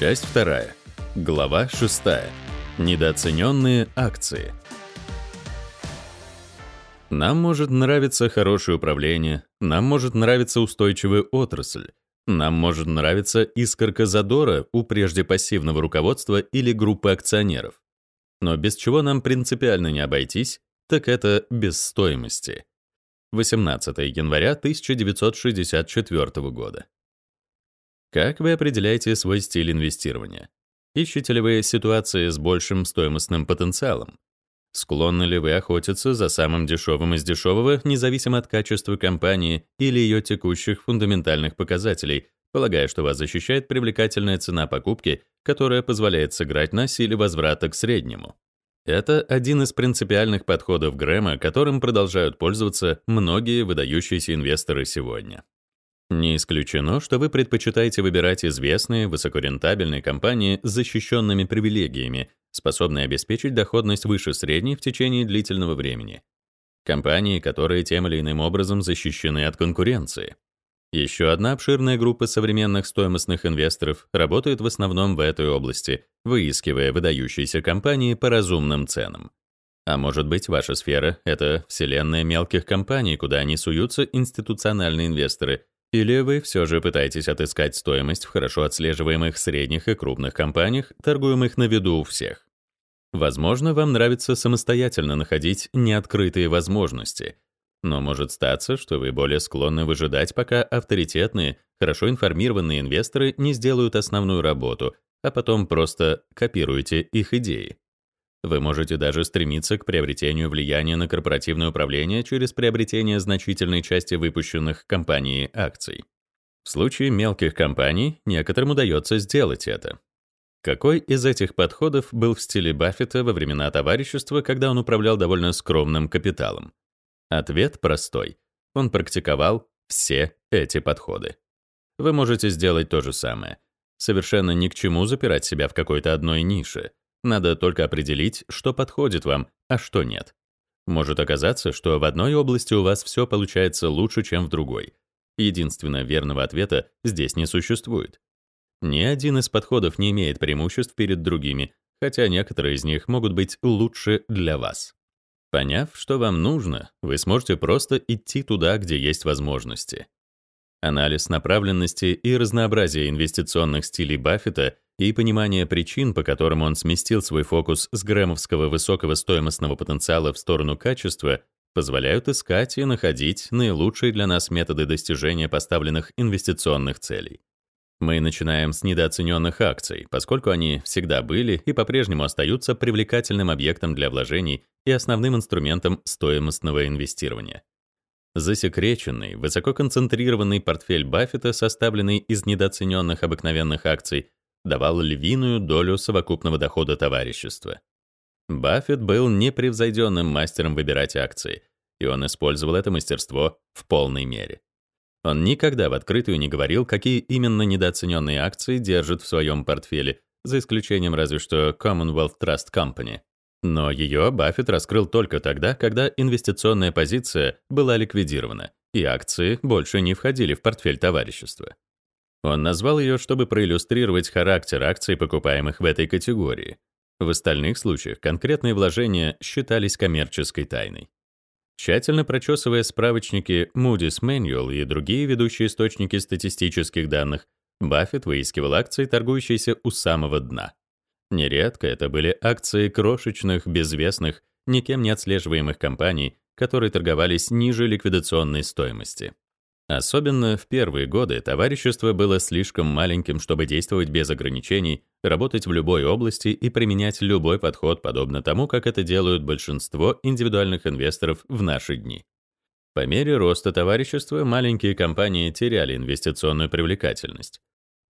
Часть вторая. Глава шестая. Недооцененные акции. Нам может нравиться хорошее управление, нам может нравиться устойчивая отрасль, нам может нравиться искорка задора у прежде пассивного руководства или группы акционеров. Но без чего нам принципиально не обойтись, так это без стоимости. 18 января 1964 года. Как вы определяете свой стиль инвестирования? Ищете ли вы ситуации с большим стоимостным потенциалом? Склонны ли вы охотиться за самым дешевым из дешевого, независимо от качества компании или ее текущих фундаментальных показателей, полагая, что вас защищает привлекательная цена покупки, которая позволяет сыграть на силе возврата к среднему? Это один из принципиальных подходов Грэма, которым продолжают пользоваться многие выдающиеся инвесторы сегодня. Не исключено, что вы предпочитаете выбирать известные, высокорентабельные компании с защищенными привилегиями, способные обеспечить доходность выше средней в течение длительного времени. Компании, которые тем или иным образом защищены от конкуренции. Еще одна обширная группа современных стоимостных инвесторов работает в основном в этой области, выискивая выдающиеся компании по разумным ценам. А может быть, ваша сфера — это вселенная мелких компаний, куда они суются институциональные инвесторы, или вы все же пытаетесь отыскать стоимость в хорошо отслеживаемых средних и крупных компаниях, торгуемых на виду у всех? Возможно, вам нравится самостоятельно находить неоткрытые возможности, но может статься, что вы более склонны выжидать, пока авторитетные, хорошо информированные инвесторы не сделают основную работу, а потом просто копируете их идеи. Вы можете даже стремиться к приобретению влияния на корпоративное управление через приобретение значительной части выпущенных компанией акций. В случае мелких компаний некоторым удается сделать это. Какой из этих подходов был в стиле Баффета во времена товарищества, когда он управлял довольно скромным капиталом? Ответ простой. Он практиковал все эти подходы. Вы можете сделать то же самое. Совершенно ни к чему запирать себя в какой-то одной нише — надо только определить, что подходит вам, а что нет. Может оказаться, что в одной области у вас все получается лучше, чем в другой. Единственно верного ответа здесь не существует. Ни один из подходов не имеет преимуществ перед другими, хотя некоторые из них могут быть лучше для вас. Поняв, что вам нужно, вы сможете просто идти туда, где есть возможности. Анализ направленности и разнообразия инвестиционных стилей Баффета и понимание причин, по которым он сместил свой фокус с грэмовского высокого стоимостного потенциала в сторону качества, позволяют искать и находить наилучшие для нас методы достижения поставленных инвестиционных целей. Мы начинаем с недооцененных акций, поскольку они всегда были и по-прежнему остаются привлекательным объектом для вложений и основным инструментом стоимостного инвестирования. Засекреченный, высококонцентрированный портфель Баффета, составленный из недооцененных обыкновенных акций, давал львиную долю совокупного дохода товарищества. Баффет был непревзойденным мастером выбирать акции, и он использовал это мастерство в полной мере. Он никогда в открытую не говорил, какие именно недооцененные акции держит в своем портфеле, за исключением разве что Commonwealth Trust Company. Но ее Баффет раскрыл только тогда, когда инвестиционная позиция была ликвидирована, и акции больше не входили в портфель товарищества. Он назвал ее, чтобы проиллюстрировать характер акций, покупаемых в этой категории. В остальных случаях конкретные вложения считались коммерческой тайной. Тщательно прочесывая справочники Moody's Manual и другие ведущие источники статистических данных, Баффет выискивал акции, торгующиеся у самого дна. Нередко это были акции крошечных, безвестных, никем не отслеживаемых компаний, которые торговались ниже ликвидационной стоимости. Особенно в первые годы товарищество было слишком маленьким, чтобы действовать без ограничений, работать в любой области и применять любой подход, подобно тому, как это делают большинство индивидуальных инвесторов в наши дни. По мере роста товарищества маленькие компании теряли инвестиционную привлекательность.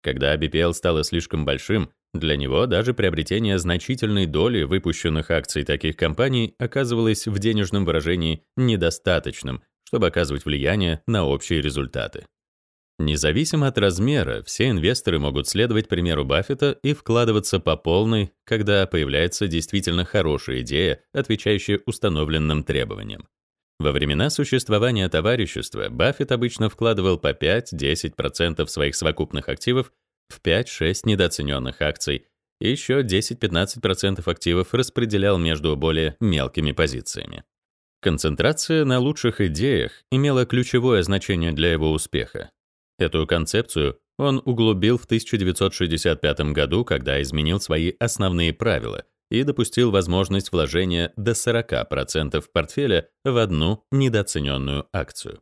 Когда BPL стало слишком большим, для него даже приобретение значительной доли выпущенных акций таких компаний оказывалось в денежном выражении недостаточным, чтобы оказывать влияние на общие результаты. Независимо от размера, все инвесторы могут следовать примеру Баффета и вкладываться по полной, когда появляется действительно хорошая идея, отвечающая установленным требованиям. Во времена существования товарищества Баффет обычно вкладывал по 5-10% своих совокупных активов в 5-6 недооцененных акций и еще 10-15% активов распределял между более мелкими позициями. Концентрация на лучших идеях имела ключевое значение для его успеха. Эту концепцию он углубил в 1965 году, когда изменил свои основные правила и допустил возможность вложения до 40% портфеля в одну недооцененную акцию.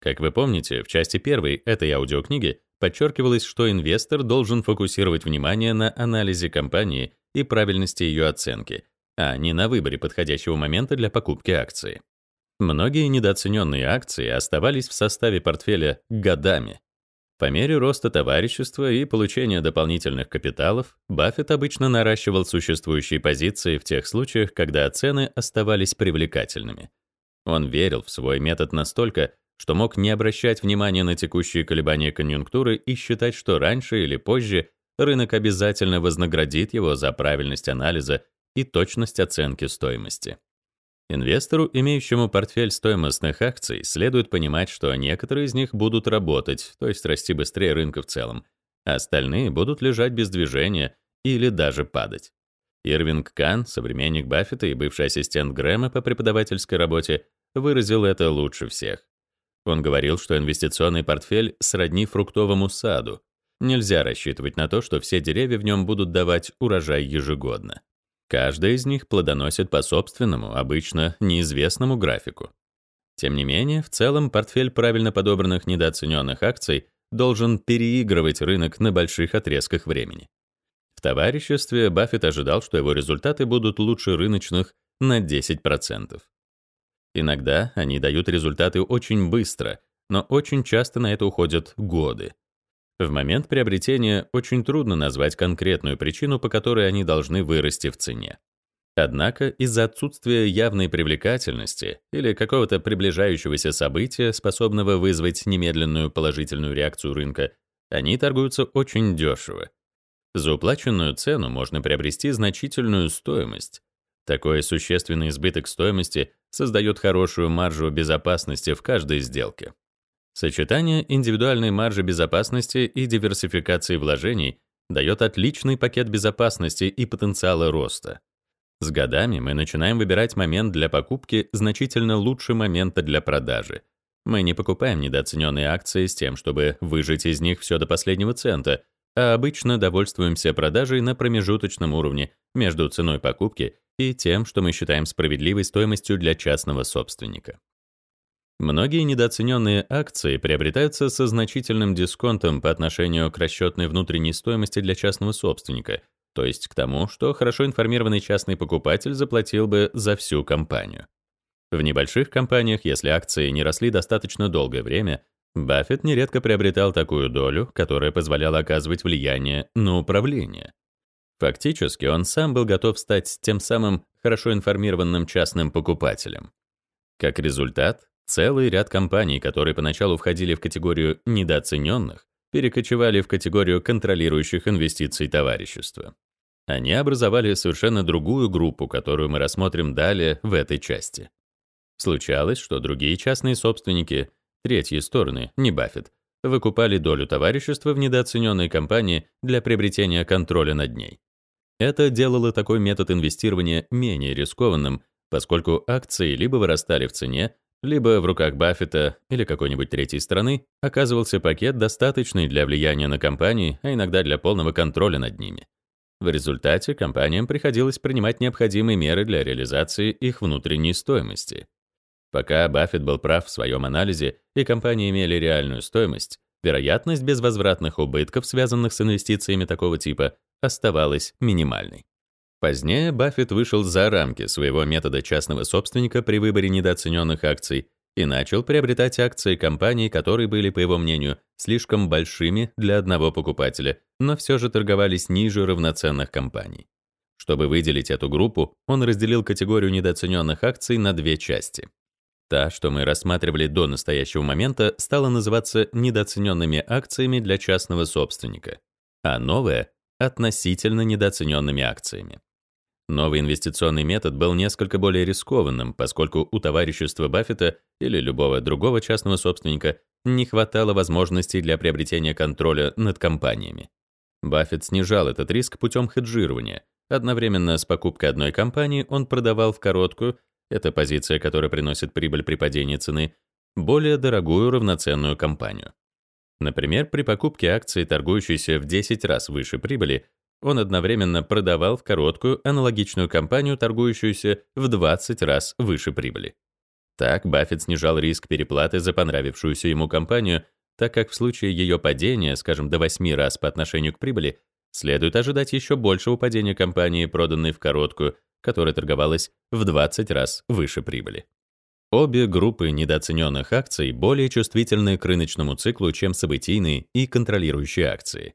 Как вы помните, в части первой этой аудиокниги подчеркивалось, что инвестор должен фокусировать внимание на анализе компании и правильности ее оценки, а не на выборе подходящего момента для покупки акции. Многие недооцененные акции оставались в составе портфеля годами. По мере роста товарищества и получения дополнительных капиталов, Баффет обычно наращивал существующие позиции в тех случаях, когда цены оставались привлекательными. Он верил в свой метод настолько, что мог не обращать внимания на текущие колебания конъюнктуры и считать, что раньше или позже рынок обязательно вознаградит его за правильность анализа и точность оценки стоимости. Инвестору, имеющему портфель стоимостных акций, следует понимать, что некоторые из них будут работать, то есть расти быстрее рынка в целом, а остальные будут лежать без движения или даже падать. Ирвинг Кан, современник Баффета и бывший ассистент Грэма по преподавательской работе, выразил это лучше всех. Он говорил, что инвестиционный портфель сродни фруктовому саду. Нельзя рассчитывать на то, что все деревья в нем будут давать урожай ежегодно. Каждая из них плодоносит по собственному, обычно неизвестному графику. Тем не менее, в целом портфель правильно подобранных недооцененных акций должен переигрывать рынок на больших отрезках времени. В товариществе Баффет ожидал, что его результаты будут лучше рыночных на 10%. Иногда они дают результаты очень быстро, но очень часто на это уходят годы. В момент приобретения очень трудно назвать конкретную причину, по которой они должны вырасти в цене. Однако из-за отсутствия явной привлекательности или какого-то приближающегося события, способного вызвать немедленную положительную реакцию рынка, они торгуются очень дешево. За уплаченную цену можно приобрести значительную стоимость. Такой существенный избыток стоимости создает хорошую маржу безопасности в каждой сделке. Сочетание индивидуальной маржи безопасности и диверсификации вложений дает отличный пакет безопасности и потенциала роста. С годами мы начинаем выбирать момент для покупки значительно лучше момента для продажи. Мы не покупаем недооцененные акции с тем, чтобы выжать из них все до последнего цента, а обычно довольствуемся продажей на промежуточном уровне между ценой покупки и тем, что мы считаем справедливой стоимостью для частного собственника. Многие недооцененные акции приобретаются со значительным дисконтом по отношению к расчетной внутренней стоимости для частного собственника, то есть к тому, что хорошо информированный частный покупатель заплатил бы за всю компанию. В небольших компаниях, если акции не росли достаточно долгое время, Баффет нередко приобретал такую долю, которая позволяла оказывать влияние на управление. Фактически он сам был готов стать тем самым хорошо информированным частным покупателем. Как результат, Целый ряд компаний, которые поначалу входили в категорию недооцененных, перекочевали в категорию контролирующих инвестиций товарищества. Они образовали совершенно другую группу, которую мы рассмотрим далее в этой части. Случалось, что другие частные собственники, третьи стороны, не Баффет, выкупали долю товарищества в недооцененной компании для приобретения контроля над ней. Это делало такой метод инвестирования менее рискованным, поскольку акции либо вырастали в цене, либо в руках Баффета или какой-нибудь третьей страны оказывался пакет, достаточный для влияния на компании, а иногда для полного контроля над ними. В результате компаниям приходилось принимать необходимые меры для реализации их внутренней стоимости. Пока Баффет был прав в своем анализе и компании имели реальную стоимость, вероятность безвозвратных убытков, связанных с инвестициями такого типа, оставалась минимальной. Позднее Баффет вышел за рамки своего метода частного собственника при выборе недооцененных акций и начал приобретать акции компаний, которые были, по его мнению, слишком большими для одного покупателя, но все же торговались ниже равноценных компаний. Чтобы выделить эту группу, он разделил категорию недооцененных акций на две части. Та, что мы рассматривали до настоящего момента, стала называться недооцененными акциями для частного собственника, а новая — относительно недооцененными акциями. Новый инвестиционный метод был несколько более рискованным, поскольку у товарищества Баффета или любого другого частного собственника не хватало возможностей для приобретения контроля над компаниями. Баффет снижал этот риск путем хеджирования. Одновременно с покупкой одной компании он продавал в короткую, это позиция, которая приносит прибыль при падении цены, более дорогую равноценную компанию. Например, при покупке акции, торгующейся в 10 раз выше прибыли, он одновременно продавал в короткую аналогичную компанию, торгующуюся в 20 раз выше прибыли. Так Баффет снижал риск переплаты за понравившуюся ему компанию, так как в случае ее падения, скажем, до 8 раз по отношению к прибыли, следует ожидать еще большего падения компании, проданной в короткую, которая торговалась в 20 раз выше прибыли. Обе группы недооцененных акций более чувствительны к рыночному циклу, чем событийные и контролирующие акции.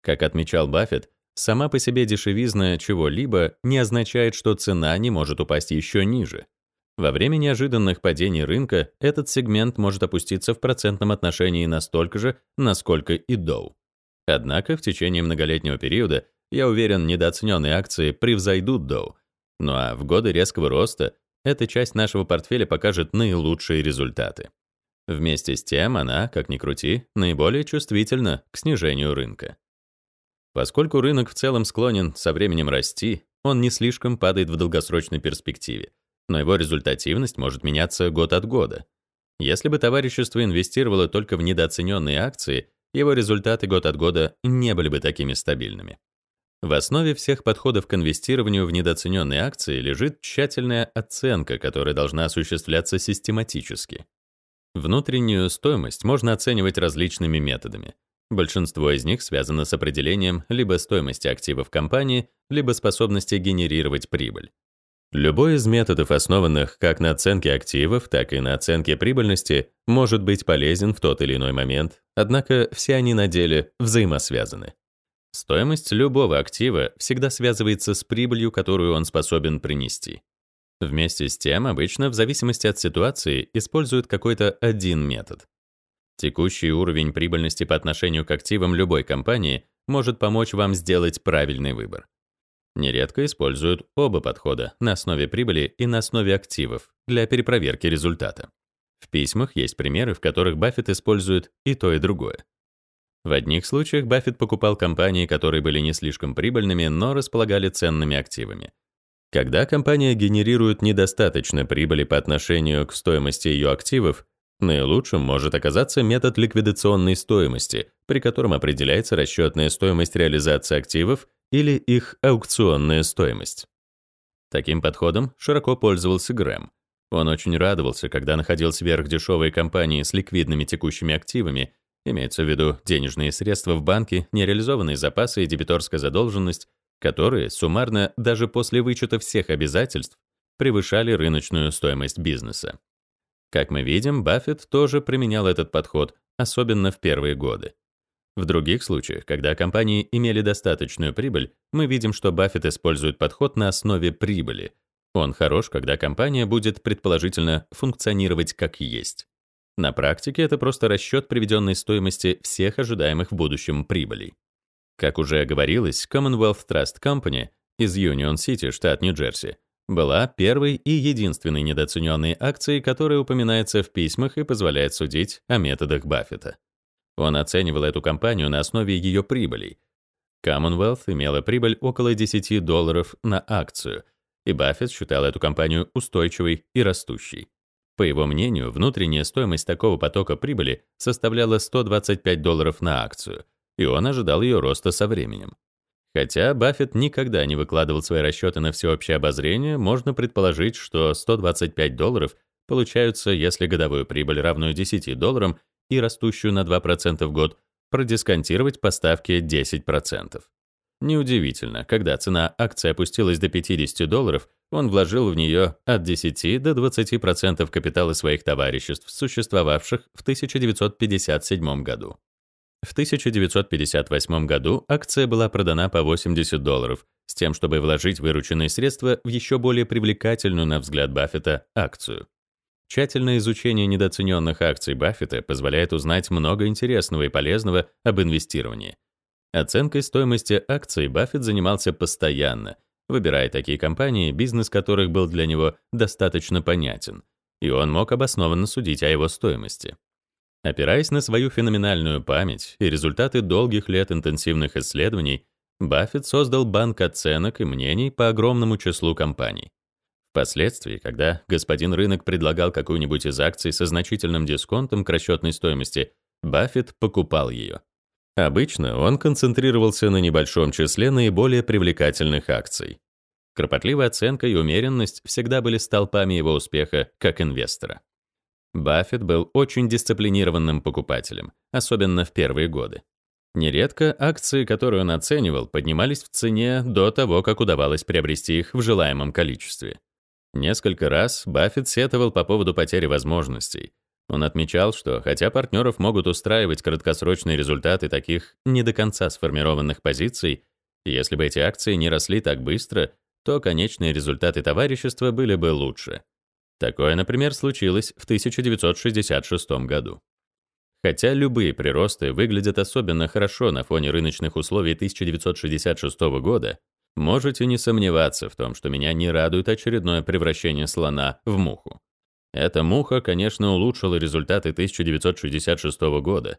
Как отмечал Баффет, сама по себе дешевизна чего-либо не означает, что цена не может упасть еще ниже. Во время неожиданных падений рынка этот сегмент может опуститься в процентном отношении настолько же, насколько и Dow. Однако в течение многолетнего периода, я уверен, недооцененные акции превзойдут Dow. Ну а в годы резкого роста эта часть нашего портфеля покажет наилучшие результаты. Вместе с тем она, как ни крути, наиболее чувствительна к снижению рынка. Поскольку рынок в целом склонен со временем расти, он не слишком падает в долгосрочной перспективе, но его результативность может меняться год от года. Если бы товарищество инвестировало только в недооцененные акции, его результаты год от года не были бы такими стабильными. В основе всех подходов к инвестированию в недооцененные акции лежит тщательная оценка, которая должна осуществляться систематически. Внутреннюю стоимость можно оценивать различными методами. Большинство из них связано с определением либо стоимости активов компании, либо способности генерировать прибыль. Любой из методов, основанных как на оценке активов, так и на оценке прибыльности, может быть полезен в тот или иной момент, однако все они на деле взаимосвязаны. Стоимость любого актива всегда связывается с прибылью, которую он способен принести. Вместе с тем, обычно, в зависимости от ситуации, используют какой-то один метод. Текущий уровень прибыльности по отношению к активам любой компании может помочь вам сделать правильный выбор. Нередко используют оба подхода на основе прибыли и на основе активов для перепроверки результата. В письмах есть примеры, в которых Баффет использует и то, и другое. В одних случаях Баффет покупал компании, которые были не слишком прибыльными, но располагали ценными активами. Когда компания генерирует недостаточно прибыли по отношению к стоимости ее активов, наилучшим может оказаться метод ликвидационной стоимости, при котором определяется расчетная стоимость реализации активов или их аукционная стоимость. Таким подходом широко пользовался Грэм. Он очень радовался, когда находил сверхдешевые компании с ликвидными текущими активами Имеется в виду денежные средства в банке, нереализованные запасы и дебиторская задолженность, которые суммарно даже после вычета всех обязательств превышали рыночную стоимость бизнеса. Как мы видим, Баффет тоже применял этот подход, особенно в первые годы. В других случаях, когда компании имели достаточную прибыль, мы видим, что Баффет использует подход на основе прибыли. Он хорош, когда компания будет предположительно функционировать как есть. На практике это просто расчет приведенной стоимости всех ожидаемых в будущем прибылей. Как уже говорилось, Commonwealth Trust Company из Union City, штат Нью-Джерси, была первой и единственной недооцененной акцией, которая упоминается в письмах и позволяет судить о методах Баффета. Он оценивал эту компанию на основе ее прибылей. Commonwealth имела прибыль около 10 долларов на акцию, и Баффет считал эту компанию устойчивой и растущей. По его мнению, внутренняя стоимость такого потока прибыли составляла 125 долларов на акцию, и он ожидал ее роста со временем. Хотя Баффет никогда не выкладывал свои расчеты на всеобщее обозрение, можно предположить, что 125 долларов получаются, если годовую прибыль, равную 10 долларам и растущую на 2% в год, продисконтировать по ставке 10%. Неудивительно, когда цена акции опустилась до 50 долларов, он вложил в нее от 10 до 20% капитала своих товариществ, существовавших в 1957 году. В 1958 году акция была продана по 80 долларов, с тем, чтобы вложить вырученные средства в еще более привлекательную, на взгляд Баффета, акцию. Тщательное изучение недооцененных акций Баффета позволяет узнать много интересного и полезного об инвестировании – Оценкой стоимости акций Баффет занимался постоянно, выбирая такие компании, бизнес которых был для него достаточно понятен, и он мог обоснованно судить о его стоимости. Опираясь на свою феноменальную память и результаты долгих лет интенсивных исследований, Баффет создал банк оценок и мнений по огромному числу компаний. Впоследствии, когда господин рынок предлагал какую-нибудь из акций со значительным дисконтом к расчетной стоимости, Баффет покупал ее. Обычно он концентрировался на небольшом числе наиболее привлекательных акций. Кропотливая оценка и умеренность всегда были столпами его успеха как инвестора. Баффет был очень дисциплинированным покупателем, особенно в первые годы. Нередко акции, которые он оценивал, поднимались в цене до того, как удавалось приобрести их в желаемом количестве. Несколько раз Баффет сетовал по поводу потери возможностей. Он отмечал, что хотя партнеров могут устраивать краткосрочные результаты таких не до конца сформированных позиций, если бы эти акции не росли так быстро, то конечные результаты товарищества были бы лучше. Такое, например, случилось в 1966 году. Хотя любые приросты выглядят особенно хорошо на фоне рыночных условий 1966 года, можете не сомневаться в том, что меня не радует очередное превращение слона в муху. Эта муха, конечно, улучшила результаты 1966 года.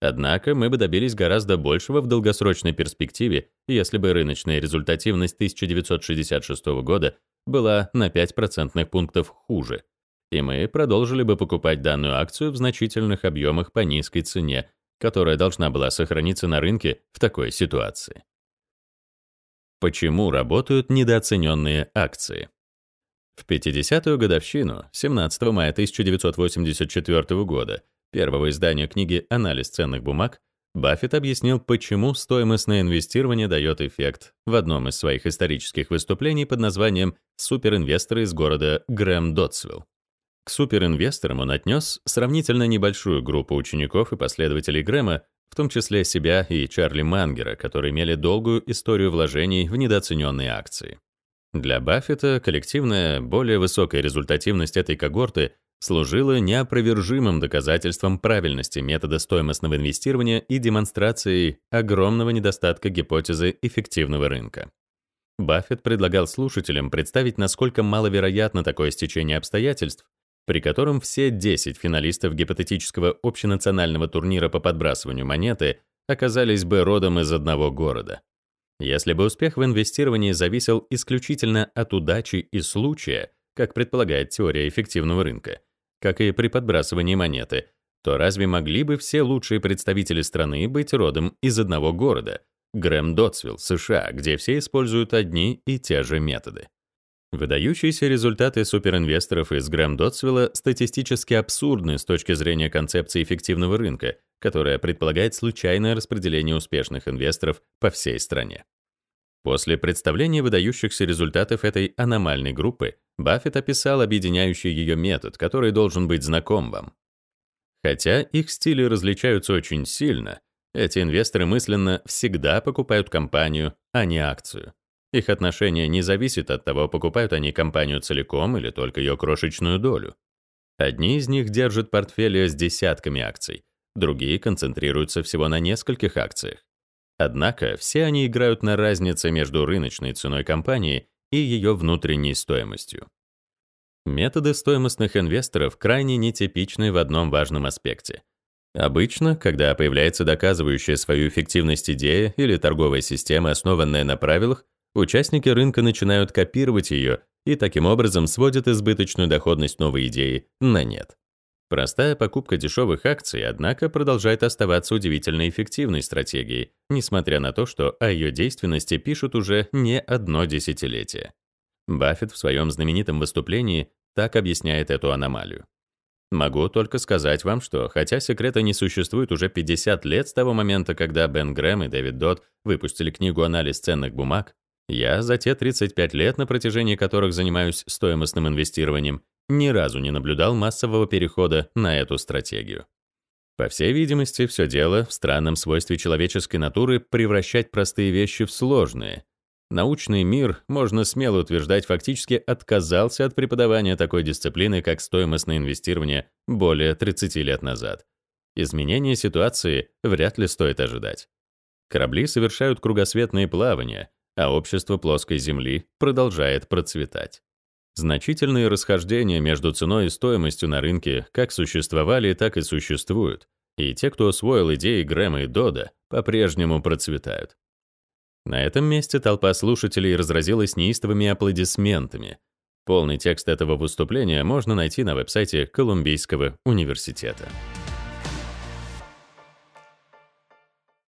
Однако мы бы добились гораздо большего в долгосрочной перспективе, если бы рыночная результативность 1966 года была на 5 процентных пунктов хуже, и мы продолжили бы покупать данную акцию в значительных объемах по низкой цене, которая должна была сохраниться на рынке в такой ситуации. Почему работают недооцененные акции? В 50-ю годовщину, 17 мая 1984 года, первого издания книги «Анализ ценных бумаг», Баффет объяснил, почему стоимостное инвестирование дает эффект в одном из своих исторических выступлений под названием «Суперинвесторы из города Грэм-Дотсвилл». К суперинвесторам он отнес сравнительно небольшую группу учеников и последователей Грэма, в том числе себя и Чарли Мангера, которые имели долгую историю вложений в недооцененные акции. Для Баффета коллективная, более высокая результативность этой когорты служило неопровержимым доказательством правильности метода стоимостного инвестирования и демонстрацией огромного недостатка гипотезы эффективного рынка. Баффет предлагал слушателям представить, насколько маловероятно такое стечение обстоятельств, при котором все 10 финалистов гипотетического общенационального турнира по подбрасыванию монеты оказались бы родом из одного города. Если бы успех в инвестировании зависел исключительно от удачи и случая, как предполагает теория эффективного рынка, как и при подбрасывании монеты, то разве могли бы все лучшие представители страны быть родом из одного города, Грэм-Дотсвилл, США, где все используют одни и те же методы? Выдающиеся результаты суперинвесторов из Грэм-Дотсвилла статистически абсурдны с точки зрения концепции эффективного рынка, которая предполагает случайное распределение успешных инвесторов по всей стране. После представления выдающихся результатов этой аномальной группы, Баффет описал объединяющий ее метод, который должен быть знаком вам. Хотя их стили различаются очень сильно, эти инвесторы мысленно всегда покупают компанию, а не акцию. Их отношение не зависит от того, покупают они компанию целиком или только ее крошечную долю. Одни из них держат портфели с десятками акций, другие концентрируются всего на нескольких акциях. Однако все они играют на разнице между рыночной ценой компании и ее внутренней стоимостью. Методы стоимостных инвесторов крайне нетипичны в одном важном аспекте. Обычно, когда появляется доказывающая свою эффективность идея или торговая система, основанная на правилах, участники рынка начинают копировать ее и таким образом сводят избыточную доходность новой идеи на нет. Простая покупка дешевых акций, однако, продолжает оставаться удивительно эффективной стратегией, несмотря на то, что о ее действенности пишут уже не одно десятилетие. Баффет в своем знаменитом выступлении так объясняет эту аномалию. Могу только сказать вам, что хотя секрета не существует уже 50 лет с того момента, когда Бен Грэм и Дэвид Дот выпустили книгу «Анализ ценных бумаг», я за те 35 лет, на протяжении которых занимаюсь стоимостным инвестированием, ни разу не наблюдал массового перехода на эту стратегию. По всей видимости, все дело в странном свойстве человеческой натуры превращать простые вещи в сложные. Научный мир, можно смело утверждать, фактически отказался от преподавания такой дисциплины, как стоимостное инвестирование, более 30 лет назад. Изменения ситуации вряд ли стоит ожидать. Корабли совершают кругосветные плавания, а общество плоской Земли продолжает процветать. Значительные расхождения между ценой и стоимостью на рынке как существовали, так и существуют, и те, кто освоил идеи Грэма и Дода, по-прежнему процветают. На этом месте толпа слушателей разразилась неистовыми аплодисментами. Полный текст этого выступления можно найти на веб-сайте Колумбийского университета.